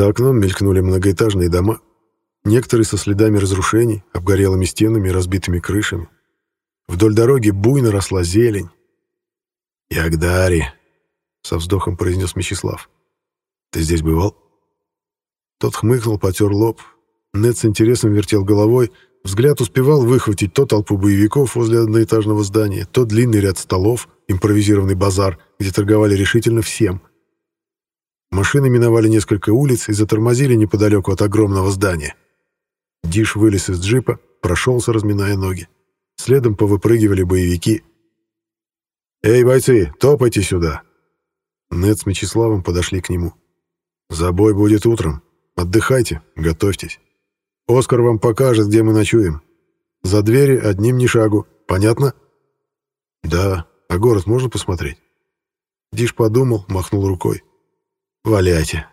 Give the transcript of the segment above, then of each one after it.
За окном мелькнули многоэтажные дома, некоторые со следами разрушений, обгорелыми стенами и разбитыми крышами. Вдоль дороги буйно росла зелень. «Ягдари», — со вздохом произнес Мечислав. «Ты здесь бывал?» Тот хмыкнул, потер лоб. Нед с интересом вертел головой, взгляд успевал выхватить то толпу боевиков возле одноэтажного здания, то длинный ряд столов, импровизированный базар, где торговали решительно всем. Машины миновали несколько улиц и затормозили неподалеку от огромного здания. Диш вылез из джипа, прошелся, разминая ноги. Следом повыпрыгивали боевики. «Эй, бойцы, топайте сюда!» Нед с Мечиславом подошли к нему. «Забой будет утром. Отдыхайте, готовьтесь. Оскар вам покажет, где мы ночуем. За двери одним ни шагу. Понятно?» «Да. А город можно посмотреть?» Диш подумал, махнул рукой. «Валяйте.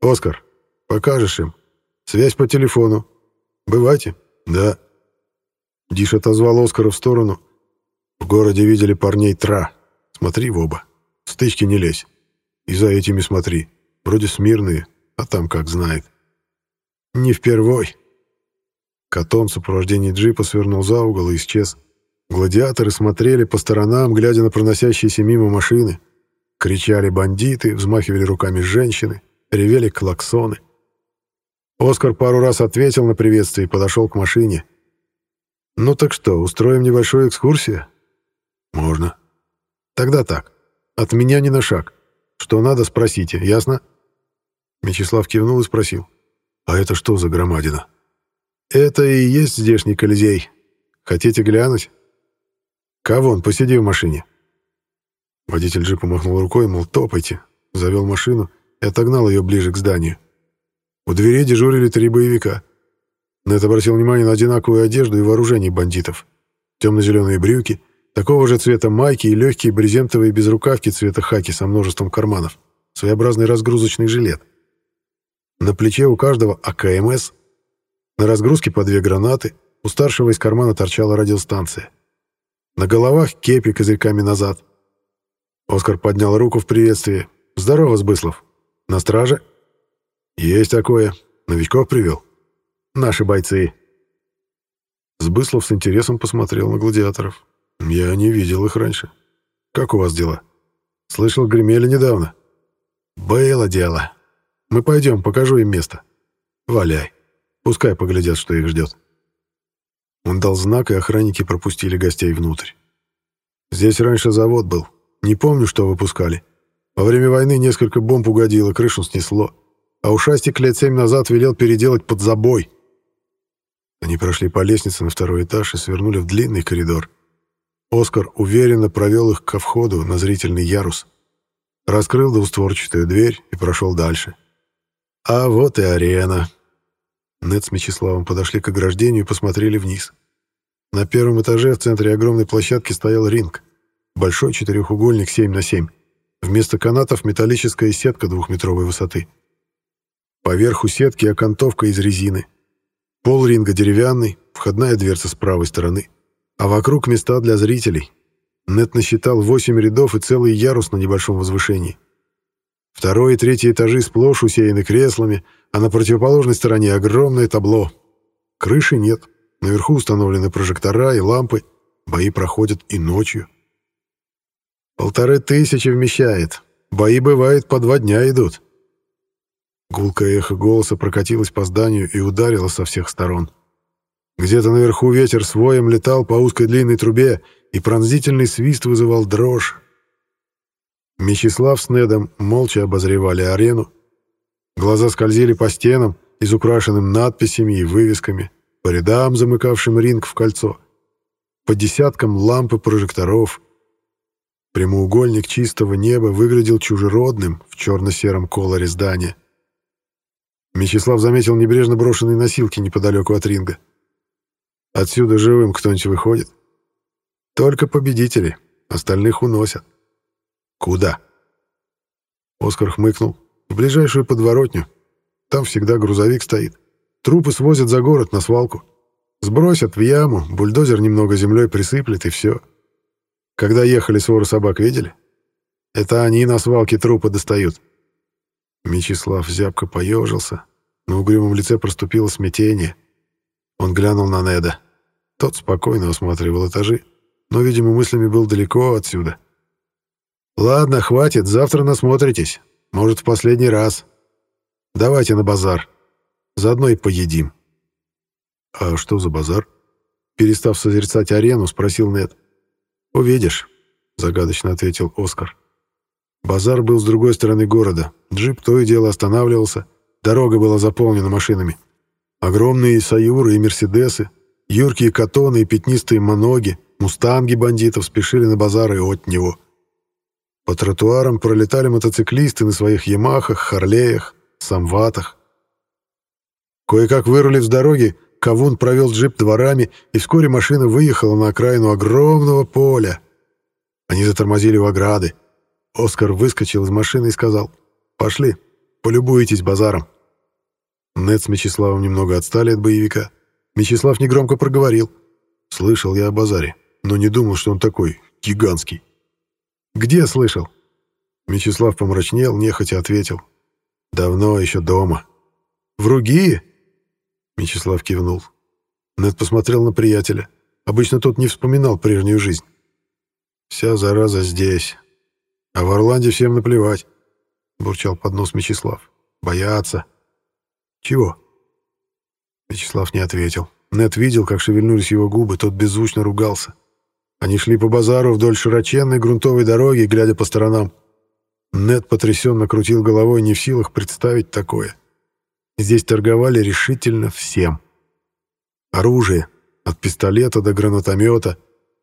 Оскар, покажешь им? Связь по телефону. Бывайте?» «Да». Диш отозвал Оскара в сторону. «В городе видели парней Тра. Смотри в оба. В стычки не лезь. И за этими смотри. Вроде смирные, а там как знает. Не впервой. Котом в сопровождении джипа свернул за угол и исчез. Гладиаторы смотрели по сторонам, глядя на проносящиеся мимо машины. Кричали бандиты, взмахивали руками женщины, ревели клаксоны. Оскар пару раз ответил на приветствие и подошел к машине. «Ну так что, устроим небольшую экскурсию?» «Можно». «Тогда так. От меня не на шаг. Что надо, спросите, ясно?» Мечислав кивнул и спросил. «А это что за громадина?» «Это и есть здешний Колизей. Хотите глянуть?» «Кавон, посиди в машине». Водитель джипа махнул рукой, мол, топайте. Завел машину и отогнал ее ближе к зданию. У дверей дежурили три боевика. Нед обратил внимание на одинаковую одежду и вооружение бандитов. Темно-зеленые брюки, такого же цвета майки и легкие брезентовые безрукавки цвета хаки со множеством карманов. Своеобразный разгрузочный жилет. На плече у каждого АКМС. На разгрузке по две гранаты. У старшего из кармана торчала радиостанция. На головах кепи козырьками назад. Оскар поднял руку в приветствии. «Здорово, Сбыслов. На страже?» «Есть такое. Новичков привел?» «Наши бойцы». Сбыслов с интересом посмотрел на гладиаторов. «Я не видел их раньше. Как у вас дела?» «Слышал, гремели недавно». «Было дело. Мы пойдем, покажу им место. Валяй. Пускай поглядят, что их ждет. Он дал знак, и охранники пропустили гостей внутрь. Здесь раньше завод был. Не помню, что выпускали. Во время войны несколько бомб угодило, крышу снесло. А ушастик лет семь назад велел переделать под забой. Они прошли по лестнице на второй этаж и свернули в длинный коридор. Оскар уверенно провел их ко входу на зрительный ярус. Раскрыл двустворчатую дверь и прошел дальше. А вот и арена. Нед с Мечиславом подошли к ограждению и посмотрели вниз. На первом этаже в центре огромной площадки стоял ринг. Большой четырехугольник 7 на 7. Вместо канатов металлическая сетка двухметровой высоты. Поверху сетки окантовка из резины. Пол ринга деревянный, входная дверца с правой стороны. А вокруг места для зрителей. Нет насчитал 8 рядов и целый ярус на небольшом возвышении. Второй и третий этажи сплошь усеяны креслами, а на противоположной стороне огромное табло. Крыши нет, наверху установлены прожектора и лампы, бои проходят и ночью. Полторы тысячи вмещает, бои бывает по два дня идут. Гулкое эхо голоса прокатилось по зданию и ударило со всех сторон. Где-то наверху ветер с воем летал по узкой длинной трубе, и пронзительный свист вызывал дрожь, Мечислав с Недом молча обозревали арену. Глаза скользили по стенам, изукрашенным надписями и вывесками, по рядам, замыкавшим ринг в кольцо, по десяткам ламп и прожекторов. Прямоугольник чистого неба выглядел чужеродным в черно-сером колоре здания. Мечислав заметил небрежно брошенные носилки неподалеку от ринга. Отсюда живым кто-нибудь выходит? Только победители, остальных уносят. «Куда?» Оскар хмыкнул. «В ближайшую подворотню. Там всегда грузовик стоит. Трупы свозят за город на свалку. Сбросят в яму, бульдозер немного землей присыплет, и все. Когда ехали свору собак, видели? Это они на свалке трупы достают. Мечислав зябко поежился. На угрюмом лице проступило смятение. Он глянул на Неда. Тот спокойно осматривал этажи, но, видимо, мыслями был далеко отсюда. «Ладно, хватит, завтра насмотритесь. Может, в последний раз. Давайте на базар. Заодно и поедим». «А что за базар?» Перестав созерцать арену, спросил Нед. «Увидишь», — загадочно ответил Оскар. Базар был с другой стороны города. Джип то и дело останавливался. Дорога была заполнена машинами. Огромные «Саюры» и «Мерседесы», юркие «Катоны» и пятнистые «Моноги», «Мустанги» бандитов спешили на базар и от него. По тротуарам пролетали мотоциклисты на своих «Ямахах», «Харлеях», «Самватах». Кое-как вырулив с дороги, Кавун провел джип дворами, и вскоре машина выехала на окраину огромного поля. Они затормозили у ограды. Оскар выскочил из машины и сказал, «Пошли, полюбуйтесь базаром». Нед с Мечиславом немного отстали от боевика. Мечислав негромко проговорил. «Слышал я о базаре, но не думал, что он такой гигантский». «Где слышал?» Мечислав помрачнел, нехотя ответил. «Давно еще дома». «В Ругии?» Мечислав кивнул. Нед посмотрел на приятеля. Обычно тот не вспоминал прежнюю жизнь. «Вся зараза здесь. А в Орланде всем наплевать», — бурчал под нос Мечислав. «Боятся». «Чего?» Вячеслав не ответил. Нед видел, как шевельнулись его губы, тот беззвучно ругался. Они шли по базару вдоль широченной грунтовой дороги, глядя по сторонам. Нед потрясенно крутил головой, не в силах представить такое. Здесь торговали решительно всем. Оружие, от пистолета до гранатомета,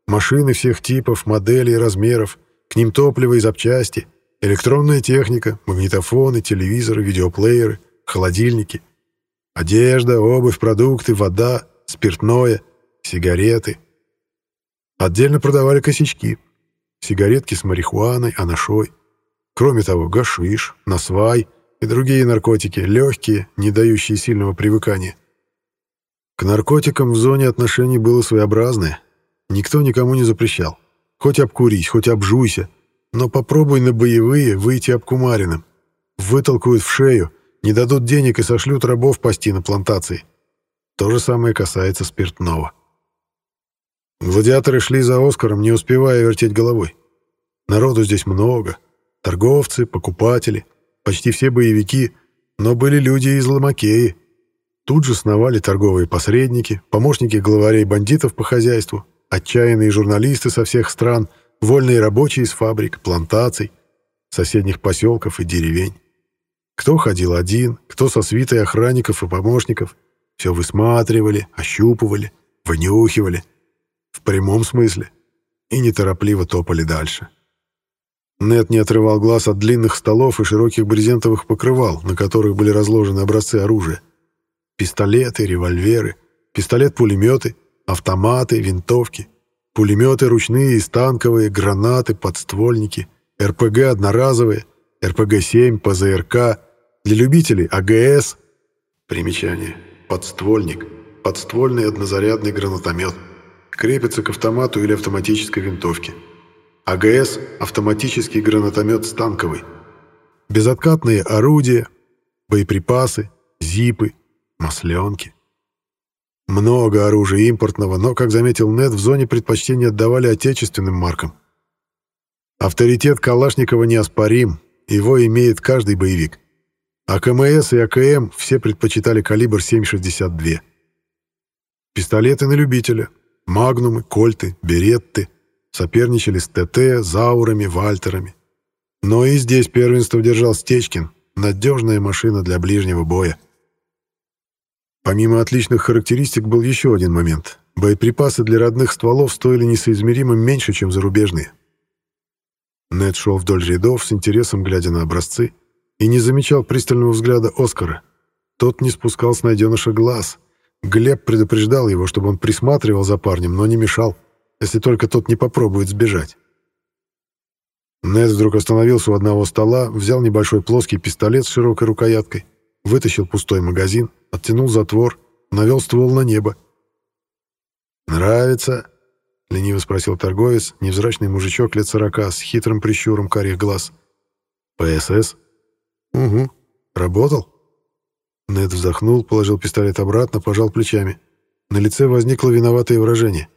машины всех типов, моделей размеров, к ним топливо и запчасти, электронная техника, магнитофоны, телевизоры, видеоплееры, холодильники, одежда, обувь, продукты, вода, спиртное, сигареты. Отдельно продавали косячки, сигаретки с марихуаной, анашой. Кроме того, гашиш, насвай — и другие наркотики, легкие, не дающие сильного привыкания. К наркотикам в зоне отношений было своеобразное. Никто никому не запрещал. Хоть обкурись, хоть обжуйся, но попробуй на боевые выйти обкумаренным. Вытолкают в шею, не дадут денег и сошлют рабов пасти на плантации. То же самое касается спиртного. Гладиаторы шли за Оскаром, не успевая вертеть головой. Народу здесь много. Торговцы, покупатели — почти все боевики, но были люди из Ломакеи. Тут же сновали торговые посредники, помощники главарей бандитов по хозяйству, отчаянные журналисты со всех стран, вольные рабочие из фабрик, плантаций, соседних поселков и деревень. Кто ходил один, кто со свитой охранников и помощников. Все высматривали, ощупывали, вынюхивали. В прямом смысле. И неторопливо топали дальше. Нет не отрывал глаз от длинных столов и широких брезентовых покрывал, на которых были разложены образцы оружия. Пистолеты, револьверы, пистолет-пулеметы, автоматы, винтовки, пулеметы ручные и станковые, гранаты, подствольники, РПГ одноразовые, РПГ-7, ПЗРК, для любителей АГС. Примечание. Подствольник. Подствольный однозарядный гранатомет. Крепится к автомату или автоматической винтовке. АГС – автоматический гранатомет станковый. Безоткатные орудия, боеприпасы, зипы, масленки. Много оружия импортного, но, как заметил Нед, в зоне предпочтения отдавали отечественным маркам. Авторитет Калашникова неоспорим, его имеет каждый боевик. А КМС и АКМ все предпочитали калибр 7,62. Пистолеты на любителя. Магнумы, кольты, беретты – соперничали с ТТ, Заурами, Вальтерами. Но и здесь первенство держал Стечкин, надежная машина для ближнего боя. Помимо отличных характеристик был еще один момент. Боеприпасы для родных стволов стоили несоизмеримо меньше, чем зарубежные. Нед шел вдоль рядов с интересом, глядя на образцы, и не замечал пристального взгляда Оскара. Тот не спускал с найденыша глаз. Глеб предупреждал его, чтобы он присматривал за парнем, но не мешал если только тот не попробует сбежать. Нед вдруг остановился у одного стола, взял небольшой плоский пистолет с широкой рукояткой, вытащил пустой магазин, оттянул затвор, навел ствол на небо. «Нравится?» — лениво спросил торговец, невзрачный мужичок лет сорока с хитрым прищуром карих глаз. «ПСС?» «Угу. Работал?» Нед вздохнул, положил пистолет обратно, пожал плечами. На лице возникло виноватое выражение.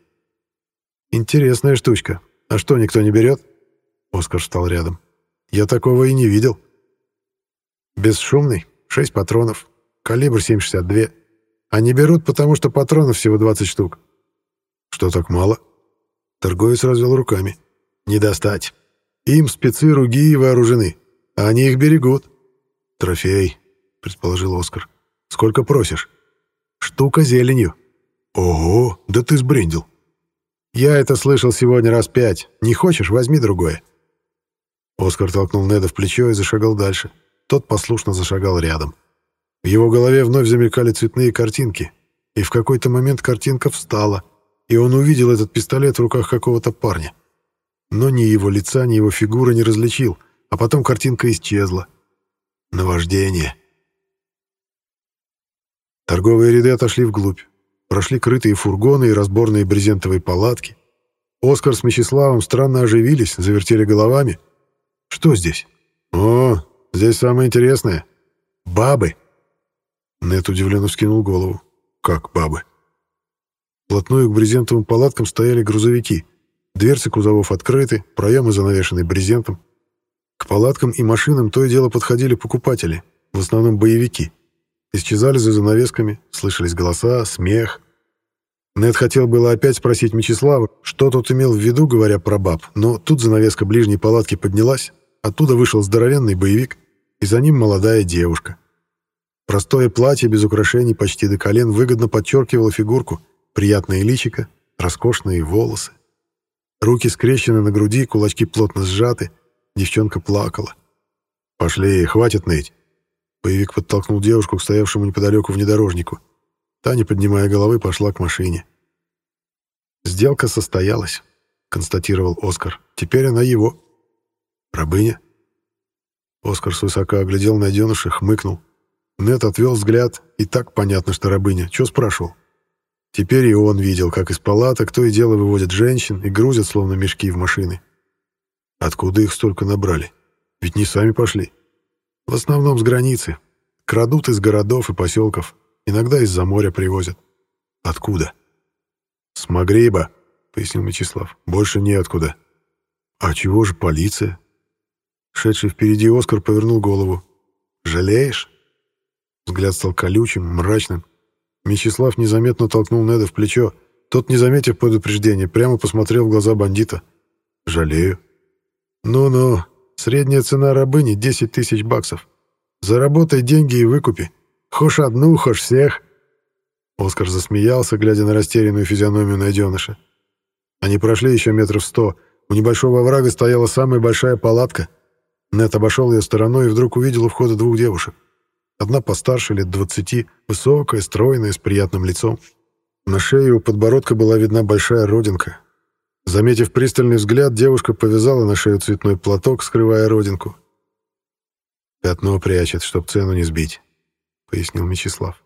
«Интересная штучка. А что, никто не берет?» Оскар встал рядом. «Я такого и не видел». «Бесшумный, шесть патронов, калибр 7,62. Они берут, потому что патронов всего 20 штук». «Что так мало?» Торговец развел руками. «Не достать. Им спецы руги вооружены, а они их берегут». «Трофей», — предположил Оскар. «Сколько просишь?» «Штука зеленью». «Ого, да ты сбрендил». «Я это слышал сегодня раз пять. Не хочешь, возьми другое». Оскар толкнул Неда в плечо и зашагал дальше. Тот послушно зашагал рядом. В его голове вновь замелькали цветные картинки, и в какой-то момент картинка встала, и он увидел этот пистолет в руках какого-то парня. Но ни его лица, ни его фигуры не различил, а потом картинка исчезла. Наваждение. Торговые ряды отошли вглубь. Прошли крытые фургоны и разборные брезентовые палатки. Оскар с Мечиславом странно оживились, завертели головами. «Что здесь?» «О, здесь самое интересное. Бабы!» Нет удивленно вскинул голову. «Как бабы?» Плотную к брезентовым палаткам стояли грузовики. Дверцы кузовов открыты, проемы занавешены брезентом. К палаткам и машинам то и дело подходили покупатели, в основном боевики. Исчезали за занавесками, слышались голоса, смех. Нед хотел было опять спросить Мечислава, что тот имел в виду, говоря про баб, но тут занавеска ближней палатки поднялась, оттуда вышел здоровенный боевик, и за ним молодая девушка. Простое платье без украшений почти до колен выгодно подчеркивало фигурку, приятное личико, роскошные волосы. Руки скрещены на груди, кулачки плотно сжаты, девчонка плакала. «Пошли, хватит ныть!» Боевик подтолкнул девушку к стоявшему неподалеку внедорожнику. Таня, поднимая головы, пошла к машине. «Сделка состоялась», — констатировал Оскар. «Теперь она его». «Рабыня?» Оскар свысока оглядел найденыша, хмыкнул. Нет отвел взгляд, и так понятно, что рабыня. Чего спрашивал? Теперь и он видел, как из палаток то и дело выводят женщин и грузят, словно мешки, в машины. Откуда их столько набрали? Ведь не сами пошли. В основном с границы. Крадут из городов и поселков. Иногда из-за моря привозят. Откуда? С Магриба, пояснил Мячеслав. Больше неоткуда. А чего же полиция? Шедший впереди Оскар повернул голову. Жалеешь? Взгляд стал колючим, мрачным. Мячеслав незаметно толкнул Неда в плечо. Тот, не заметив предупреждения, прямо посмотрел в глаза бандита. «Жалею». «Ну-ну, средняя цена рабыни — 10 тысяч баксов. Заработай деньги и выкупи. Хошь одну, хошь всех». Оскар засмеялся, глядя на растерянную физиономию найденыша. Они прошли еще метров сто. У небольшого оврага стояла самая большая палатка. Нед обошел ее стороной и вдруг увидел у входа двух девушек. Одна постарше, лет двадцати, высокая, стройная, с приятным лицом. На шее у подбородка была видна большая родинка. Заметив пристальный взгляд, девушка повязала на шею цветной платок, скрывая родинку. «Пятно прячет, чтоб цену не сбить», — пояснил Мечислав.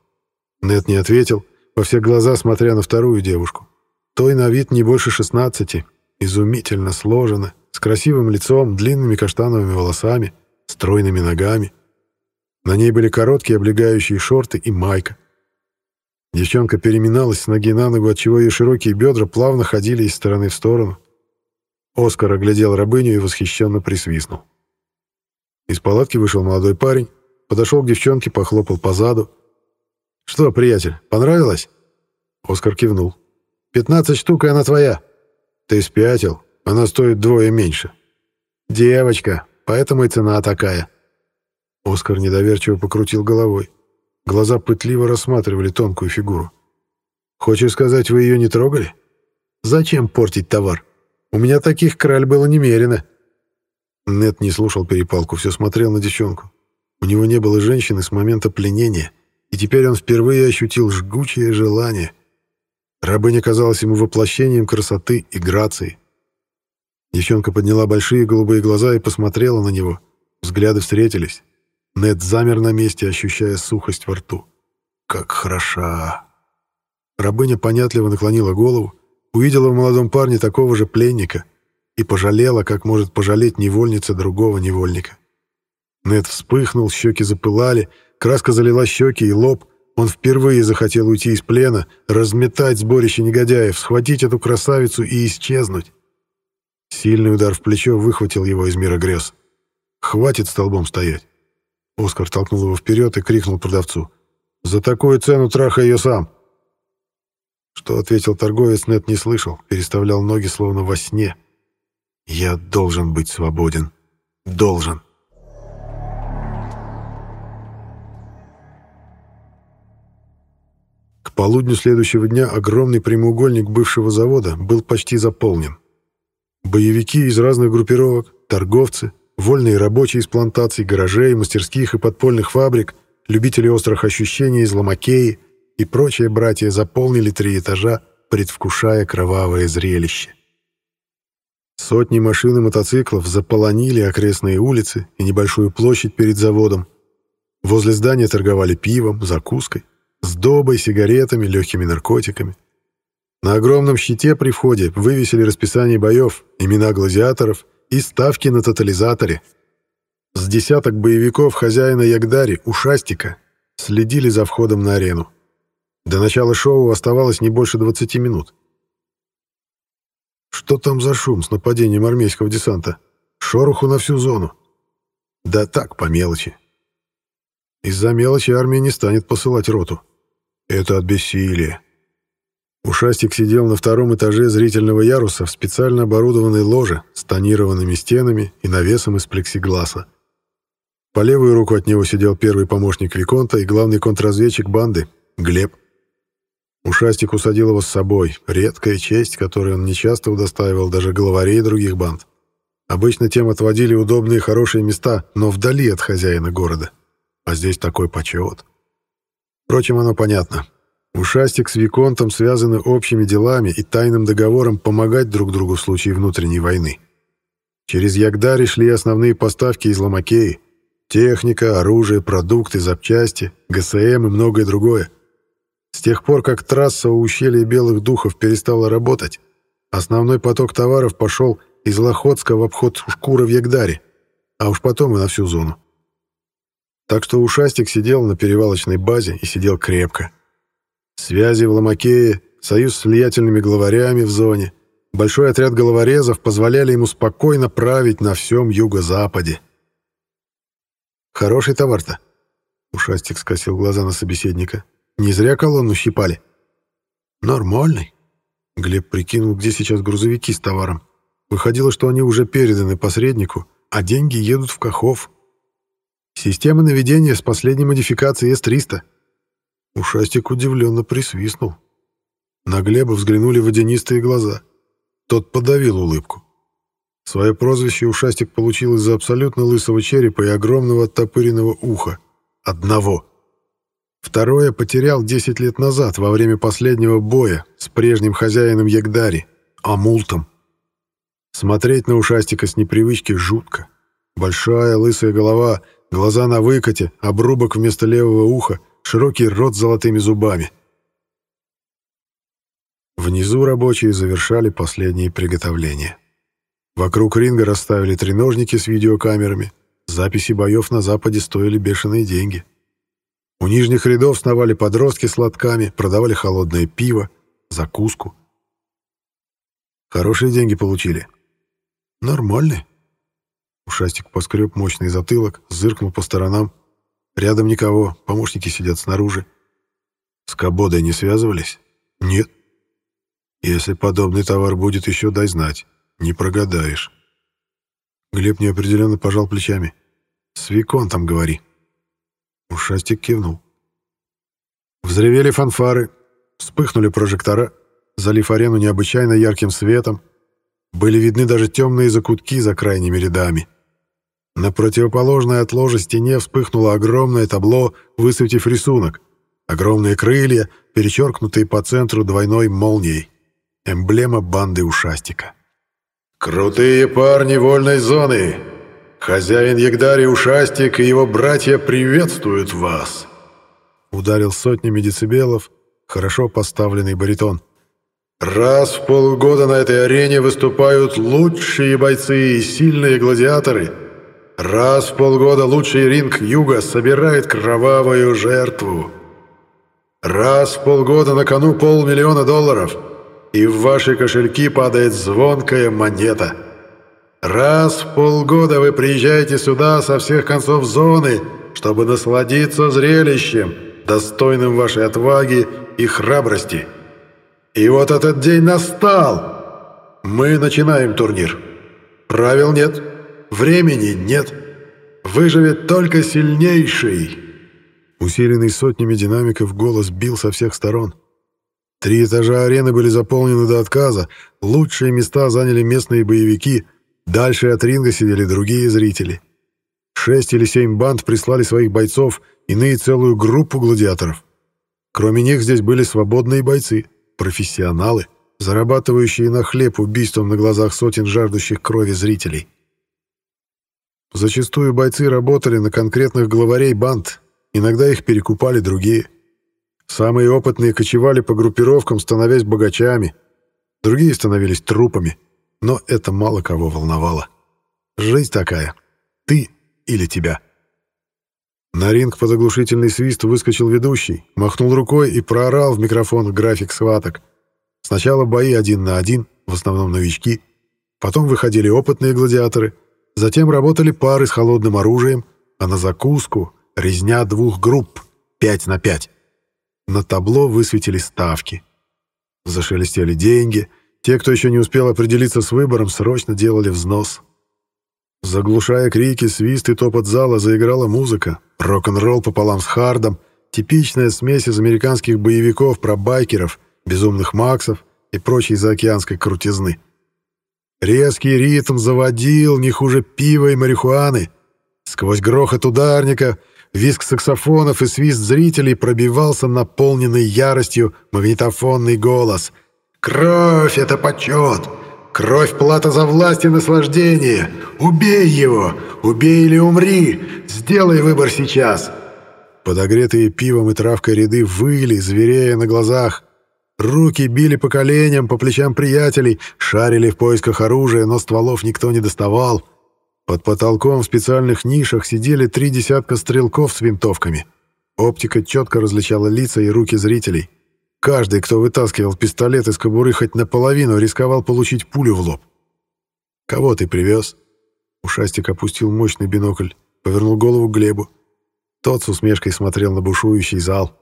Нет не ответил, во все глаза смотря на вторую девушку. Той на вид не больше шестнадцати, изумительно сложена, с красивым лицом, длинными каштановыми волосами, стройными ногами. На ней были короткие облегающие шорты и майка. Девчонка переминалась с ноги на ногу, отчего ее широкие бедра плавно ходили из стороны в сторону. Оскар оглядел рабыню и восхищенно присвистнул. Из палатки вышел молодой парень, подошел к девчонке, похлопал по заду. «Что, приятель, понравилось?» Оскар кивнул. «Пятнадцать штук, и она твоя». «Ты спятил, она стоит двое меньше». «Девочка, поэтому и цена такая». Оскар недоверчиво покрутил головой. Глаза пытливо рассматривали тонкую фигуру. «Хочешь сказать, вы ее не трогали? Зачем портить товар? У меня таких краль было немерено». Нет не слушал перепалку, все смотрел на девчонку. У него не было женщины с момента пленения, и теперь он впервые ощутил жгучее желание. Рабыня казалась ему воплощением красоты и грации. Девчонка подняла большие голубые глаза и посмотрела на него. Взгляды встретились. Нед замер на месте, ощущая сухость во рту. «Как хороша!» Рабыня понятливо наклонила голову, увидела в молодом парне такого же пленника и пожалела, как может пожалеть невольница другого невольника. Нед вспыхнул, щеки запылали, краска залила щеки и лоб. Он впервые захотел уйти из плена, разметать сборище негодяев, схватить эту красавицу и исчезнуть. Сильный удар в плечо выхватил его из мира грез. «Хватит столбом стоять!» Оскар толкнул его вперед и крикнул продавцу. «За такую цену трахай ее сам!» Что ответил торговец, Нет не слышал, переставлял ноги словно во сне. «Я должен быть свободен. Должен!» Полудню следующего дня огромный прямоугольник бывшего завода был почти заполнен. Боевики из разных группировок, торговцы, вольные рабочие из плантаций, гаражей, мастерских и подпольных фабрик, любители острых ощущений из ломакеи и прочие братья заполнили три этажа, предвкушая кровавое зрелище. Сотни машин и мотоциклов заполонили окрестные улицы и небольшую площадь перед заводом. Возле здания торговали пивом, закуской, сдобой, сигаретами, легкими наркотиками. На огромном щите при входе вывесили расписание боев, имена гладиаторов и ставки на тотализаторе. С десяток боевиков хозяина Ягдари, Ушастика, следили за входом на арену. До начала шоу оставалось не больше 20 минут. Что там за шум с нападением армейского десанта? Шороху на всю зону. Да так, по мелочи. Из-за мелочи армия не станет посылать роту. Это от бессилия. Ушастик сидел на втором этаже зрительного яруса в специально оборудованной ложе с тонированными стенами и навесом из плексигласа. По левую руку от него сидел первый помощник Виконта и главный контрразведчик банды — Глеб. Ушастик усадил его с собой, редкая честь, которой он нечасто удостаивал даже главарей других банд. Обычно тем отводили удобные хорошие места, но вдали от хозяина города. А здесь такой почет. Впрочем, оно понятно. Ушастик с Виконтом связаны общими делами и тайным договором помогать друг другу в случае внутренней войны. Через Ягдари шли основные поставки из Ломакеи. Техника, оружие, продукты, запчасти, ГСМ и многое другое. С тех пор, как трасса у ущелья Белых Духов перестала работать, основной поток товаров пошел из Лохотска в обход Шкура в Ягдаре, а уж потом и на всю зону. Так что ушастик сидел на перевалочной базе и сидел крепко. Связи в Ломакее, союз с влиятельными главарями в зоне, большой отряд головорезов позволяли ему спокойно править на всем юго-западе. «Хороший товар-то», — ушастик скосил глаза на собеседника. «Не зря колонну щипали». «Нормальный». Глеб прикинул, где сейчас грузовики с товаром. Выходило, что они уже переданы посреднику, а деньги едут в Кахов. Система наведения с последней модификацией С-300. Ушастик удивленно присвистнул. На Глеба взглянули водянистые глаза. Тот подавил улыбку. Свое прозвище Ушастик получил из-за абсолютно лысого черепа и огромного оттопыренного уха. Одного. Второе потерял 10 лет назад во время последнего боя с прежним хозяином Ягдари, Амултом. Смотреть на Ушастика с непривычки жутко. Большая лысая голова — Глаза на выкате, обрубок вместо левого уха, широкий рот с золотыми зубами. Внизу рабочие завершали последние приготовления. Вокруг ринга расставили треножники с видеокамерами. Записи боев на Западе стоили бешеные деньги. У нижних рядов сновали подростки с лотками, продавали холодное пиво, закуску. Хорошие деньги получили. Нормальные. Ушастик поскреб мощный затылок, зыркнул по сторонам. Рядом никого, помощники сидят снаружи. С Кабодой не связывались? Нет. Если подобный товар будет еще, дай знать. Не прогадаешь. Глеб неопределенно пожал плечами. С Виконтом говори. Ушастик кивнул. Взревели фанфары, вспыхнули прожектора, залив арену необычайно ярким светом. Были видны даже темные закутки за крайними рядами. На противоположной от ложа стене вспыхнуло огромное табло, высветив рисунок. Огромные крылья, перечеркнутые по центру двойной молнией. Эмблема банды Ушастика. «Крутые парни вольной зоны! Хозяин Ягдари Ушастик и его братья приветствуют вас!» Ударил сотнями децибелов хорошо поставленный баритон. «Раз в полгода на этой арене выступают лучшие бойцы и сильные гладиаторы — Раз в полгода лучший ринг Юга собирает кровавую жертву. Раз в полгода на кону полмиллиона долларов, и в ваши кошельки падает звонкая монета. Раз в полгода вы приезжаете сюда со всех концов зоны, чтобы насладиться зрелищем, достойным вашей отваги и храбрости. И вот этот день настал. Мы начинаем турнир. Правил нет. Времени нет. Выживет только сильнейший. Усиленный сотнями динамиков голос бил со всех сторон. Три этажа арены были заполнены до отказа, лучшие места заняли местные боевики, дальше от ринга сидели другие зрители. Шесть или семь банд прислали своих бойцов, иные целую группу гладиаторов. Кроме них здесь были свободные бойцы, профессионалы, зарабатывающие на хлеб убийством на глазах сотен жаждущих крови зрителей. Зачастую бойцы работали на конкретных главарей банд, иногда их перекупали другие. Самые опытные кочевали по группировкам, становясь богачами, другие становились трупами, но это мало кого волновало. Жизнь такая. Ты или тебя. На ринг под оглушительный свист выскочил ведущий, махнул рукой и проорал в микрофон график схваток. Сначала бои один на один, в основном новички, потом выходили опытные гладиаторы — Затем работали пары с холодным оружием, а на закуску — резня двух групп, пять на пять. На табло высветили ставки. Зашелестели деньги. Те, кто еще не успел определиться с выбором, срочно делали взнос. Заглушая крики, свист и топот зала, заиграла музыка. Рок-н-ролл пополам с хардом. Типичная смесь из американских боевиков про байкеров, безумных максов и прочей заокеанской крутизны. Резкий ритм заводил не хуже пива и марихуаны. Сквозь грохот ударника, визг саксофонов и свист зрителей пробивался наполненный яростью магнитофонный голос. «Кровь — это почет! Кровь — плата за власть и наслаждение! Убей его! Убей или умри! Сделай выбор сейчас!» Подогретые пивом и травкой ряды выли, зверея на глазах. Руки били по коленям, по плечам приятелей, шарили в поисках оружия, но стволов никто не доставал. Под потолком в специальных нишах сидели три десятка стрелков с винтовками. Оптика четко различала лица и руки зрителей. Каждый, кто вытаскивал пистолет из кобуры хоть наполовину, рисковал получить пулю в лоб. «Кого ты привез?» Ушастик опустил мощный бинокль, повернул голову к Глебу. Тот с усмешкой смотрел на бушующий зал.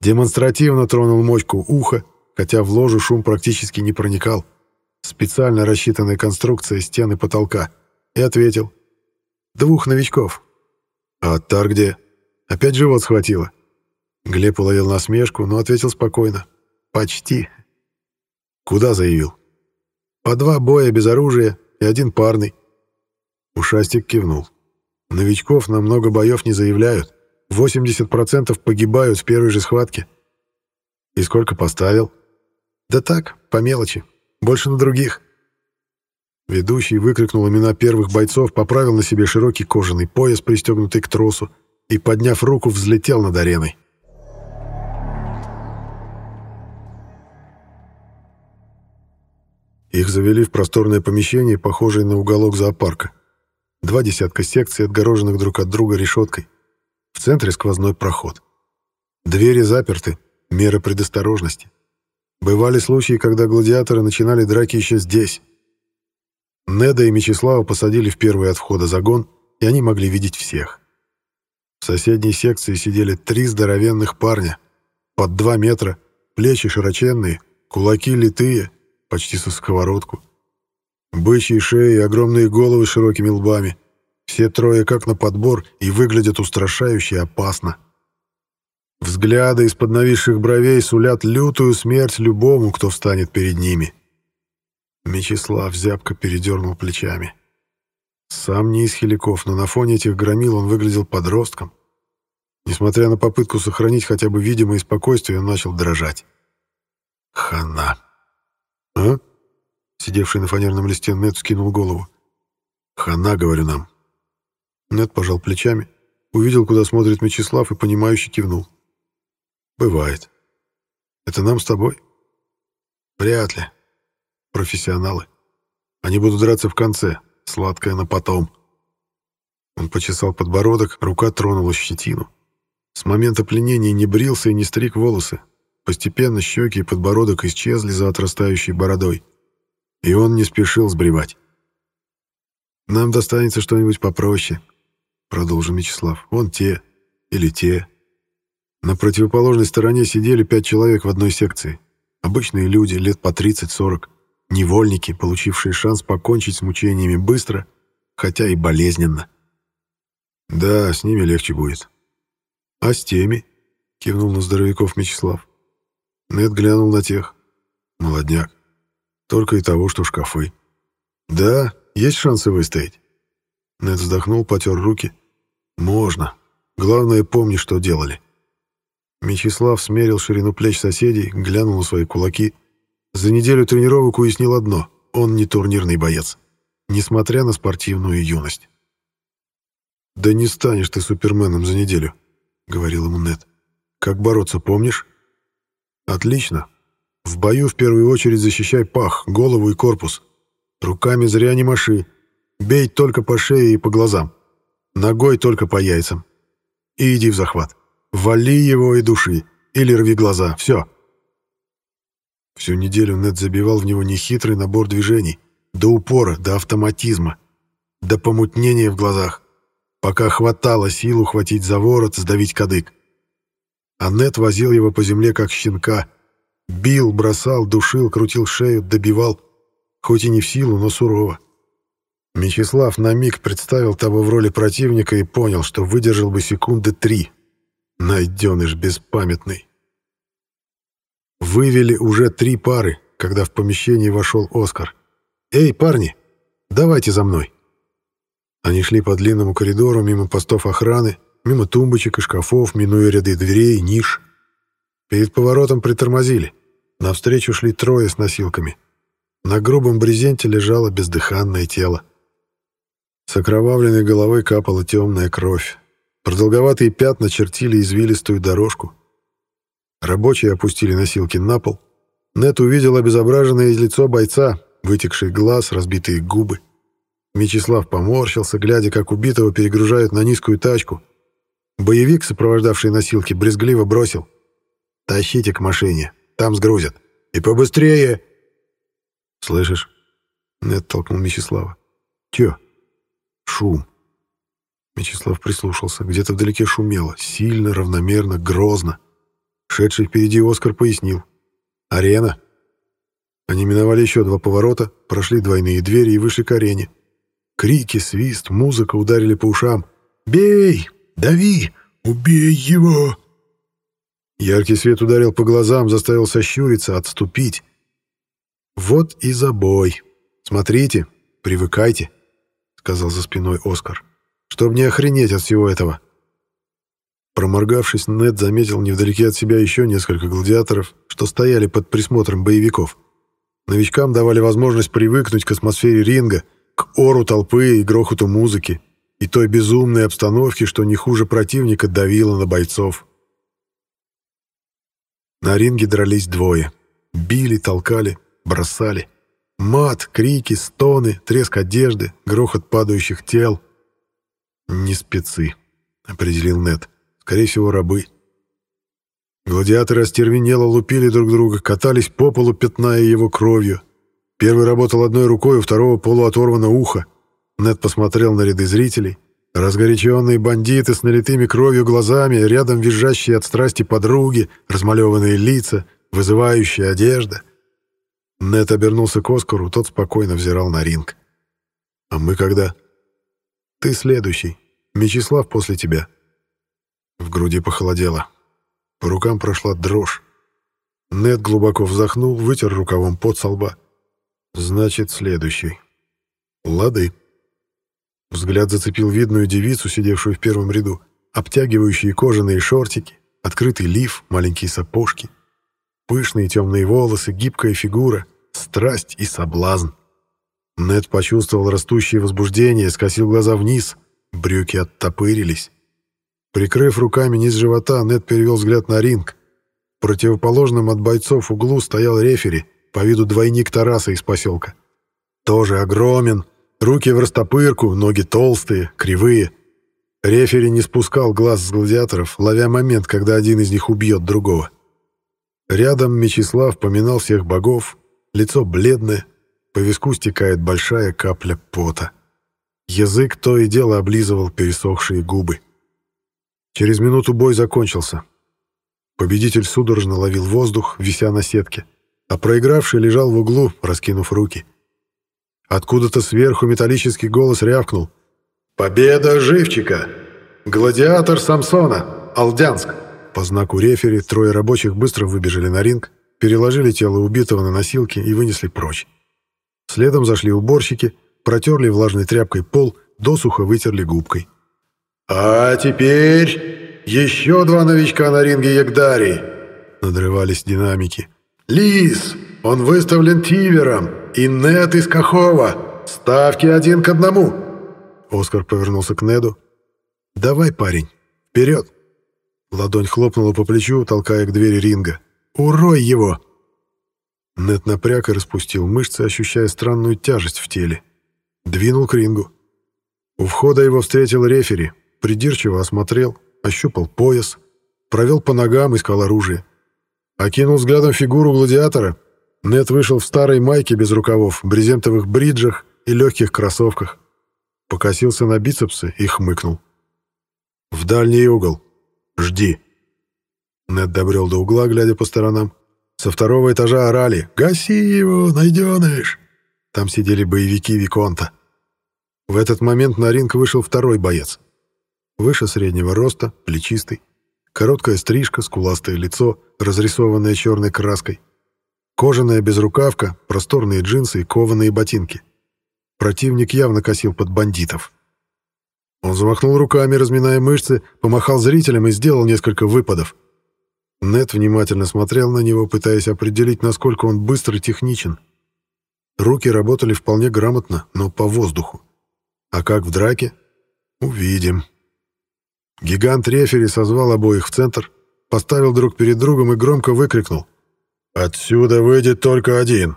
Демонстративно тронул мочку уха, хотя в ложу шум практически не проникал. Специально рассчитанная конструкция стены потолка. И ответил. «Двух новичков». «А Тар где?» «Опять живот схватило». Глеб уловил насмешку, но ответил спокойно. «Почти». «Куда заявил?» «По два боя без оружия и один парный». Ушастик кивнул. «Новичков на много боев не заявляют. 80% погибают в первой же схватке». «И сколько поставил?» «Да так, по мелочи. Больше на других». Ведущий выкрикнул имена первых бойцов, поправил на себе широкий кожаный пояс, пристегнутый к тросу, и, подняв руку, взлетел над ареной. Их завели в просторное помещение, похожее на уголок зоопарка. Два десятка секций, отгороженных друг от друга решеткой. В центре сквозной проход. Двери заперты, меры предосторожности. Бывали случаи, когда гладиаторы начинали драки еще здесь. Неда и Мечислава посадили в первый от входа загон, и они могли видеть всех. В соседней секции сидели три здоровенных парня. Под два метра, плечи широченные, кулаки литые, почти со сковородку. Бычьи шеи огромные головы с широкими лбами. Все трое как на подбор и выглядят устрашающе опасно. Взгляды из-под нависших бровей сулят лютую смерть любому, кто встанет перед ними. Мечислав зябко передернул плечами. Сам не из хиликов, но на фоне этих громил он выглядел подростком. Несмотря на попытку сохранить хотя бы видимое спокойствие, он начал дрожать. Хана. «А?» Сидевший на фанерном листе Нед скинул голову. «Хана, говорю нам». Нед пожал плечами, увидел, куда смотрит Мечислав и, понимающе кивнул. Бывает. Это нам с тобой? Вряд ли. Профессионалы. Они будут драться в конце. Сладкое на потом. Он почесал подбородок, рука тронула щетину. С момента пленения не брился и не стриг волосы. Постепенно щеки и подбородок исчезли за отрастающей бородой. И он не спешил сбривать. «Нам достанется что-нибудь попроще», — продолжил Мечислав. «Вон те или те». На противоположной стороне сидели пять человек в одной секции. Обычные люди, лет по 30-40. Невольники, получившие шанс покончить с мучениями быстро, хотя и болезненно. «Да, с ними легче будет», «А с теми?» — кивнул на здоровяков Мечислав. Нед глянул на тех. «Молодняк. Только и того, что шкафы». «Да, есть шансы выстоять?» Нед вздохнул, потер руки. «Можно. Главное, помни, что делали». Мечислав смерил ширину плеч соседей, глянул на свои кулаки. За неделю тренировок уяснил одно — он не турнирный боец, несмотря на спортивную юность. «Да не станешь ты суперменом за неделю», — говорил ему Нед. «Как бороться, помнишь?» «Отлично. В бою в первую очередь защищай пах, голову и корпус. Руками зря не маши. Бей только по шее и по глазам. Ногой только по яйцам. И иди в захват. Вали его и души. Или рви глаза. Все». Всю неделю Нед забивал в него нехитрый набор движений. До упора, до автоматизма. До помутнения в глазах пока хватало сил ухватить за ворот, сдавить кадык. Аннет возил его по земле, как щенка. Бил, бросал, душил, крутил шею, добивал. Хоть и не в силу, но сурово. Мечислав на миг представил того в роли противника и понял, что выдержал бы секунды три. Найденыш беспамятный. Вывели уже три пары, когда в помещение вошел Оскар. «Эй, парни, давайте за мной!» Они шли по длинному коридору, мимо постов охраны, мимо тумбочек и шкафов, минуя ряды дверей, ниш. Перед поворотом притормозили. Навстречу шли трое с носилками. На грубом брезенте лежало бездыханное тело. С окровавленной головы капала темная кровь. Продолговатые пятна чертили извилистую дорожку. Рабочие опустили носилки на пол. Нет увидел обезображенное лицо бойца, вытекший глаз, разбитые губы. Мечислав поморщился, глядя, как убитого перегружают на низкую тачку. Боевик, сопровождавший носилки, брезгливо бросил. «Тащите к машине, там сгрузят. И побыстрее!» «Слышишь?» — Нед толкнул Мечислава. «Чё?» «Шум». Мечислав прислушался. Где-то вдалеке шумело. Сильно, равномерно, грозно. Шедший впереди Оскар пояснил. «Арена». Они миновали еще два поворота, прошли двойные двери и вышли к арене. Крики, свист, музыка ударили по ушам. «Бей! Дави! Убей его!» Яркий свет ударил по глазам, заставил сощуриться, отступить. «Вот и забой. Смотрите, привыкайте», — сказал за спиной Оскар, «чтобы не охренеть от всего этого». Проморгавшись, Нед заметил невдалеке от себя еще несколько гладиаторов, что стояли под присмотром боевиков. Новичкам давали возможность привыкнуть к атмосфере ринга — к ору толпы и грохоту музыки, и той безумной обстановке, что не хуже противника давило на бойцов. На ринге дрались двое. Били, толкали, бросали. Мат, крики, стоны, треск одежды, грохот падающих тел. «Не спецы», — определил Нед. «Скорее всего, рабы». Гладиаторы остервенело лупили друг друга, катались по полу, пятная его кровью, Первый работал одной рукой, у второго полуоторвано ухо. Нед посмотрел на ряды зрителей. Разгоряченные бандиты с налитыми кровью глазами, рядом визжащие от страсти подруги, размалеванные лица, вызывающая одежда. Нед обернулся к Оскару, тот спокойно взирал на ринг. «А мы когда?» «Ты следующий. Мечислав после тебя». В груди похолодело. По рукам прошла дрожь. Нед глубоко вздохнул, вытер рукавом пот со лба. Значит, следующий. Лады. Взгляд зацепил видную девицу, сидевшую в первом ряду. Обтягивающие кожаные шортики, открытый лиф, маленькие сапожки. Пышные темные волосы, гибкая фигура, страсть и соблазн. Нед почувствовал растущее возбуждение, скосил глаза вниз, брюки оттопырились. Прикрыв руками низ живота, Нед перевел взгляд на ринг. В противоположном от бойцов углу стоял рефери — по виду двойник Тараса из поселка. Тоже огромен, руки в растопырку, ноги толстые, кривые, Рефери не спускал глаз с гладиаторов, ловя момент, когда один из них убьет другого. Рядом Мечислав поминал всех богов, лицо бледное, по виску стекает большая капля пота. Язык то и дело облизывал пересохшие губы. Через минуту бой закончился. Победитель судорожно ловил воздух, вися на сетке, а проигравший лежал в углу, раскинув руки. Откуда-то сверху металлический голос рявкнул. «Победа живчика! Гладиатор Самсона! Алдянск!» По знаку рефери трое рабочих быстро выбежали на ринг, переложили тело убитого на носилки и вынесли прочь. Следом зашли уборщики, протерли влажной тряпкой пол, досухо вытерли губкой. «А теперь еще два новичка на ринге Ягдарии!» Надрывались динамики. «Лис! Он выставлен Тивером! И Нет из Кахова! Ставки один к одному!» Оскар повернулся к Неду. «Давай, парень, вперед!» Ладонь хлопнула по плечу, толкая к двери ринга. «Урой его!» Нет напряг и распустил мышцы, ощущая странную тяжесть в теле. Двинул к рингу. У входа его встретил рефери, придирчиво осмотрел, ощупал пояс, провел по ногам, искал оружие. Окинул взглядом фигуру гладиатора. Нет вышел в старой майке без рукавов, брезентовых бриджах и легких кроссовках. Покосился на бицепсы и хмыкнул. «В дальний угол. Жди». Нед добрел до угла, глядя по сторонам. Со второго этажа орали «Гаси его, найденыш!» Там сидели боевики Виконта. В этот момент на ринг вышел второй боец. Выше среднего роста, плечистый. Короткая стрижка, скуластое лицо, разрисованное черной краской. Кожаная безрукавка, просторные джинсы и кованые ботинки. Противник явно косил под бандитов. Он замахнул руками, разминая мышцы, помахал зрителям и сделал несколько выпадов. Нет внимательно смотрел на него, пытаясь определить, насколько он быстр и техничен. Руки работали вполне грамотно, но по воздуху. А как в драке? Увидим. Гигант рефери созвал обоих в центр, поставил друг перед другом и громко выкрикнул. «Отсюда выйдет только один.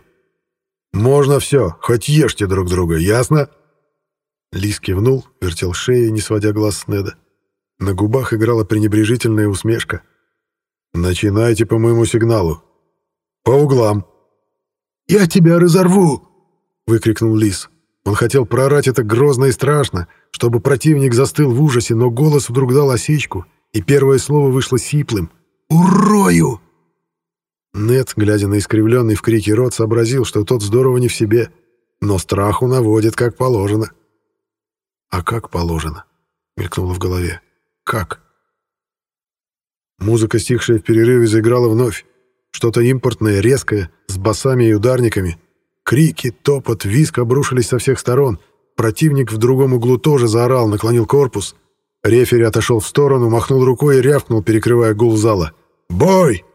Можно все, хоть ешьте друг друга, ясно?» Лис кивнул, вертел шею, не сводя глаз с Неда. На губах играла пренебрежительная усмешка. «Начинайте по моему сигналу. По углам». «Я тебя разорву!» — выкрикнул Лис. Он хотел прорать это грозно и страшно, чтобы противник застыл в ужасе, но голос вдруг дал осечку, и первое слово вышло сиплым. «Урою!» Нет, глядя на искривленный в крике рот, сообразил, что тот здорово не в себе, но страху наводит как положено. «А как положено?» — мелькнуло в голове. «Как?» Музыка, стихшая в перерыве, заиграла вновь. Что-то импортное, резкое, с басами и ударниками. Крики, топот, виск обрушились со всех сторон. Противник в другом углу тоже заорал, наклонил корпус. Рефери отошел в сторону, махнул рукой и рявкнул, перекрывая гул зала. «Бой!»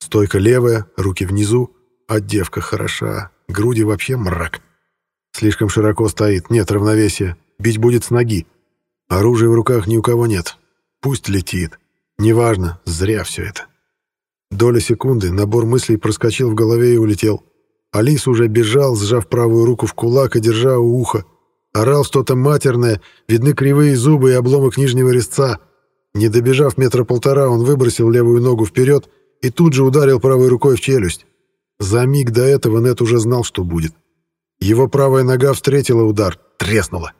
Стойка левая, руки внизу, а девка хороша. Груди вообще мрак. Слишком широко стоит, нет равновесия. Бить будет с ноги. Оружия в руках ни у кого нет. Пусть летит. Неважно, зря все это. Доля секунды, набор мыслей проскочил в голове и улетел. Алис уже бежал, сжав правую руку в кулак и держа у уха. Орал что-то матерное, видны кривые зубы и обломок нижнего резца. Не добежав метра полтора, он выбросил левую ногу вперед и тут же ударил правой рукой в челюсть. За миг до этого Нет уже знал, что будет. Его правая нога встретила удар, треснула.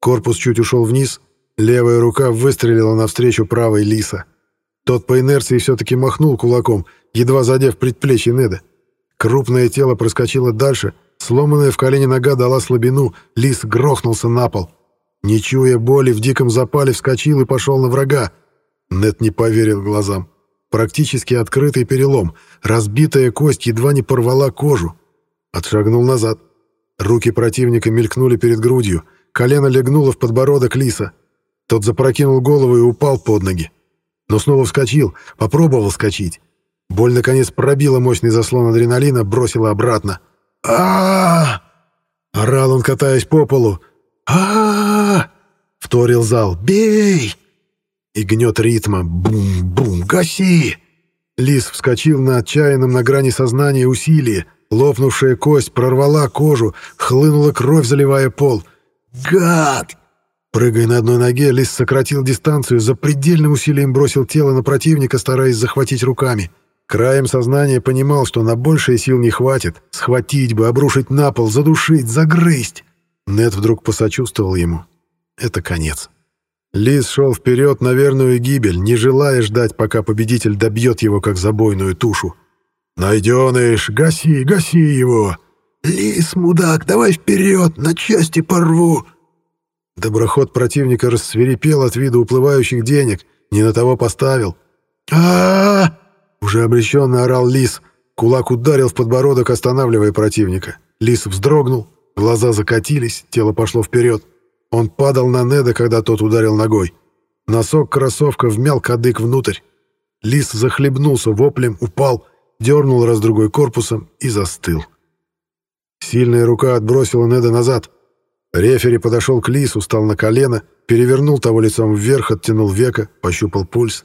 Корпус чуть ушел вниз — Левая рука выстрелила навстречу правой Лиса. Тот по инерции все-таки махнул кулаком, едва задев предплечье Неда. Крупное тело проскочило дальше, сломанная в колене нога дала слабину, Лис грохнулся на пол. Не чуя боли, в диком запале вскочил и пошел на врага. Нед не поверил глазам. Практически открытый перелом, разбитая кость едва не порвала кожу. Отшагнул назад. Руки противника мелькнули перед грудью, колено легнуло в подбородок Лиса — тот запрокинул голову и упал под ноги. Но снова вскочил, попробовал вскочить. Боль, наконец, пробила мощный заслон адреналина, бросила обратно. а Орал он, катаясь по полу. а Вторил зал. «Бей!» И гнет ритма. Бум-бум! Гаси! Лис вскочил на отчаянном на грани сознания усилие. Лопнувшая кость прорвала кожу, хлынула кровь, заливая пол. «Гад!» Прыгая на одной ноге, Лис сократил дистанцию, за предельным усилием бросил тело на противника, стараясь захватить руками. Краем сознания понимал, что на большее сил не хватит. Схватить бы, обрушить на пол, задушить, загрызть. Нет вдруг посочувствовал ему. Это конец. Лис шел вперед на верную гибель, не желая ждать, пока победитель добьет его, как забойную тушу. «Найденыш, гаси, гаси его!» «Лис, мудак, давай вперед, на части порву!» Доброход противника рассверепел от вида уплывающих денег, не на того поставил. а, Уже обреченно орал лис. Кулак ударил в подбородок, останавливая противника. Лис вздрогнул, глаза закатились, тело пошло вперед. Он падал на Неда, когда тот ударил ногой. Носок кроссовка вмял кадык внутрь. Лис захлебнулся воплем, упал, дернул раз-другой корпусом и застыл. Сильная рука отбросила Неда назад — Рефери подошел к Лису, встал на колено, перевернул того лицом вверх, оттянул века, пощупал пульс.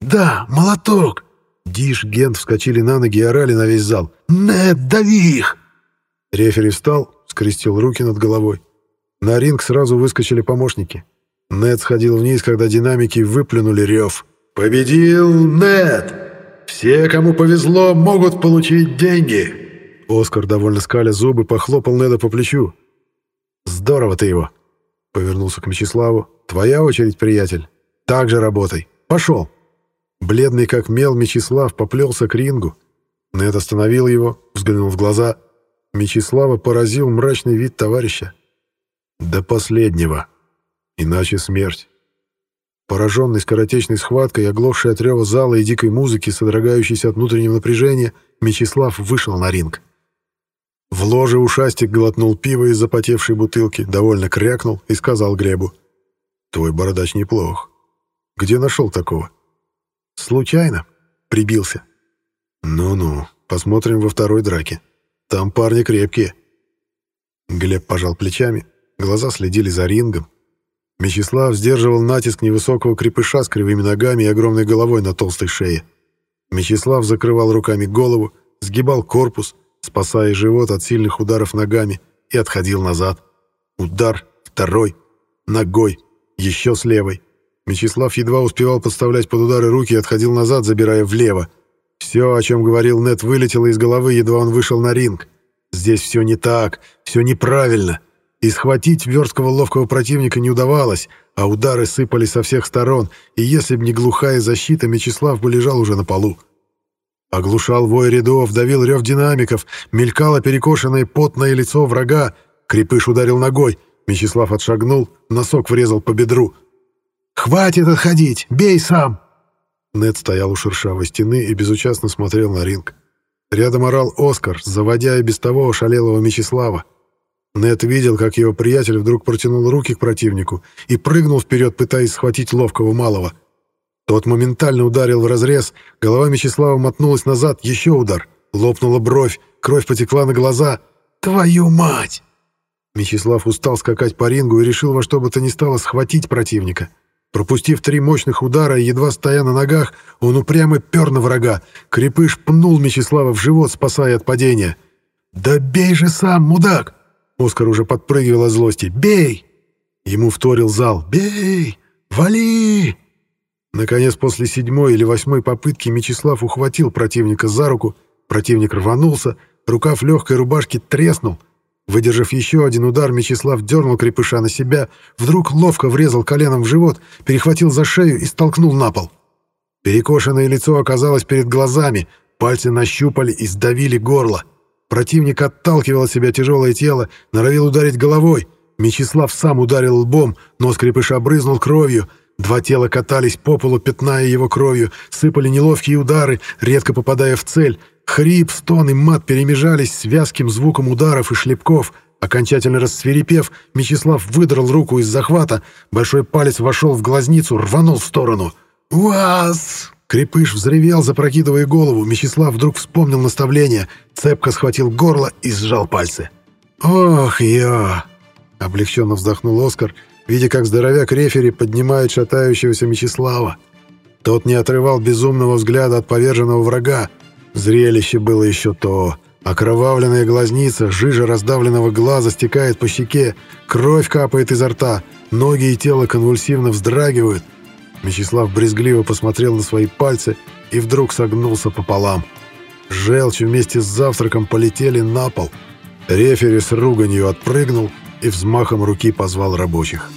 «Да, молоток!» Диш, Гент вскочили на ноги и орали на весь зал. «Нет, дави их!» Рефери встал, скрестил руки над головой. На ринг сразу выскочили помощники. Нед сходил вниз, когда динамики выплюнули рев. «Победил Нед! Все, кому повезло, могут получить деньги!» Оскар, довольно скаля зубы, похлопал Неда по плечу. «Здорово ты его!» Повернулся к Мечиславу. «Твоя очередь, приятель. Так же работай. Пошел!» Бледный как мел Мечислав поплелся к рингу. Нед остановил его, взглянул в глаза. Мечислава поразил мрачный вид товарища. «До последнего. Иначе смерть». Пораженный скоротечной схваткой, оглохший от рева зала и дикой музыки, содрогающейся от внутреннего напряжения, Мечислав вышел на ринг. В ложе ушастик глотнул пиво из запотевшей бутылки, довольно крякнул и сказал Глебу. «Твой бородач неплох. Где нашел такого?» «Случайно. Прибился». «Ну-ну, посмотрим во второй драке. Там парни крепкие». Глеб пожал плечами, глаза следили за рингом. Мечислав сдерживал натиск невысокого крепыша с кривыми ногами и огромной головой на толстой шее. Мечислав закрывал руками голову, сгибал корпус, спасая живот от сильных ударов ногами, и отходил назад. Удар, второй, ногой, еще с левой. Мечислав едва успевал подставлять под удары руки и отходил назад, забирая влево. Все, о чем говорил Нет, вылетело из головы, едва он вышел на ринг. Здесь все не так, все неправильно. И схватить версткого ловкого противника не удавалось, а удары сыпали со всех сторон, и если б не глухая защита, Мечислав бы лежал уже на полу. Оглушал вой рядов, давил рев динамиков, мелькало перекошенное потное лицо врага. Крепыш ударил ногой. Мечислав отшагнул, носок врезал по бедру. «Хватит отходить! Бей сам!» Нед стоял у шершавой стены и безучастно смотрел на ринг. Рядом орал Оскар, заводя и без того ошалелого Мечислава. Нед видел, как его приятель вдруг протянул руки к противнику и прыгнул вперед, пытаясь схватить ловкого малого. Тот моментально ударил в разрез, голова Мечислава мотнулась назад, еще удар. Лопнула бровь, кровь потекла на глаза. «Твою мать!» Мечислав устал скакать по рингу и решил во что бы то ни стало схватить противника. Пропустив три мощных удара и едва стоя на ногах, он упрямо пер на врага. Крепыш пнул Мечислава в живот, спасая от падения. «Да бей же сам, мудак!» Оскар уже подпрыгивал от злости. «Бей!» Ему вторил зал. «Бей! Вали!» Наконец, после седьмой или восьмой попытки Мечислав ухватил противника за руку, противник рванулся, рукав легкой рубашки треснул. Выдержав еще один удар, Мечислав дернул крепыша на себя, вдруг ловко врезал коленом в живот, перехватил за шею и столкнул на пол. Перекошенное лицо оказалось перед глазами, пальцы нащупали и сдавили горло. Противник отталкивал от себя тяжелое тело, норовил ударить головой. Мечислав сам ударил лбом, нос крепыша брызнул кровью — Два тела катались по полу, пятная его кровью, сыпали неловкие удары, редко попадая в цель. Хрип, стон и мат перемежались с вязким звуком ударов и шлепков. Окончательно рассверепев, Мечислав выдрал руку из захвата, большой палец вошел в глазницу, рванул в сторону. «Уаз!» Крепыш взревел, запрокидывая голову. Мечислав вдруг вспомнил наставление, цепко схватил горло и сжал пальцы. «Ох, я!» Облегченно вздохнул Оскар — видя, как здоровяк-рефери поднимает шатающегося Мечислава. Тот не отрывал безумного взгляда от поверженного врага. Зрелище было еще то. Окровавленная глазница, жижа раздавленного глаза стекает по щеке, кровь капает изо рта, ноги и тело конвульсивно вздрагивают. Мечислав брезгливо посмотрел на свои пальцы и вдруг согнулся пополам. Желчь вместе с завтраком полетели на пол. Рефери с руганью отпрыгнул и взмахом руки позвал рабочих.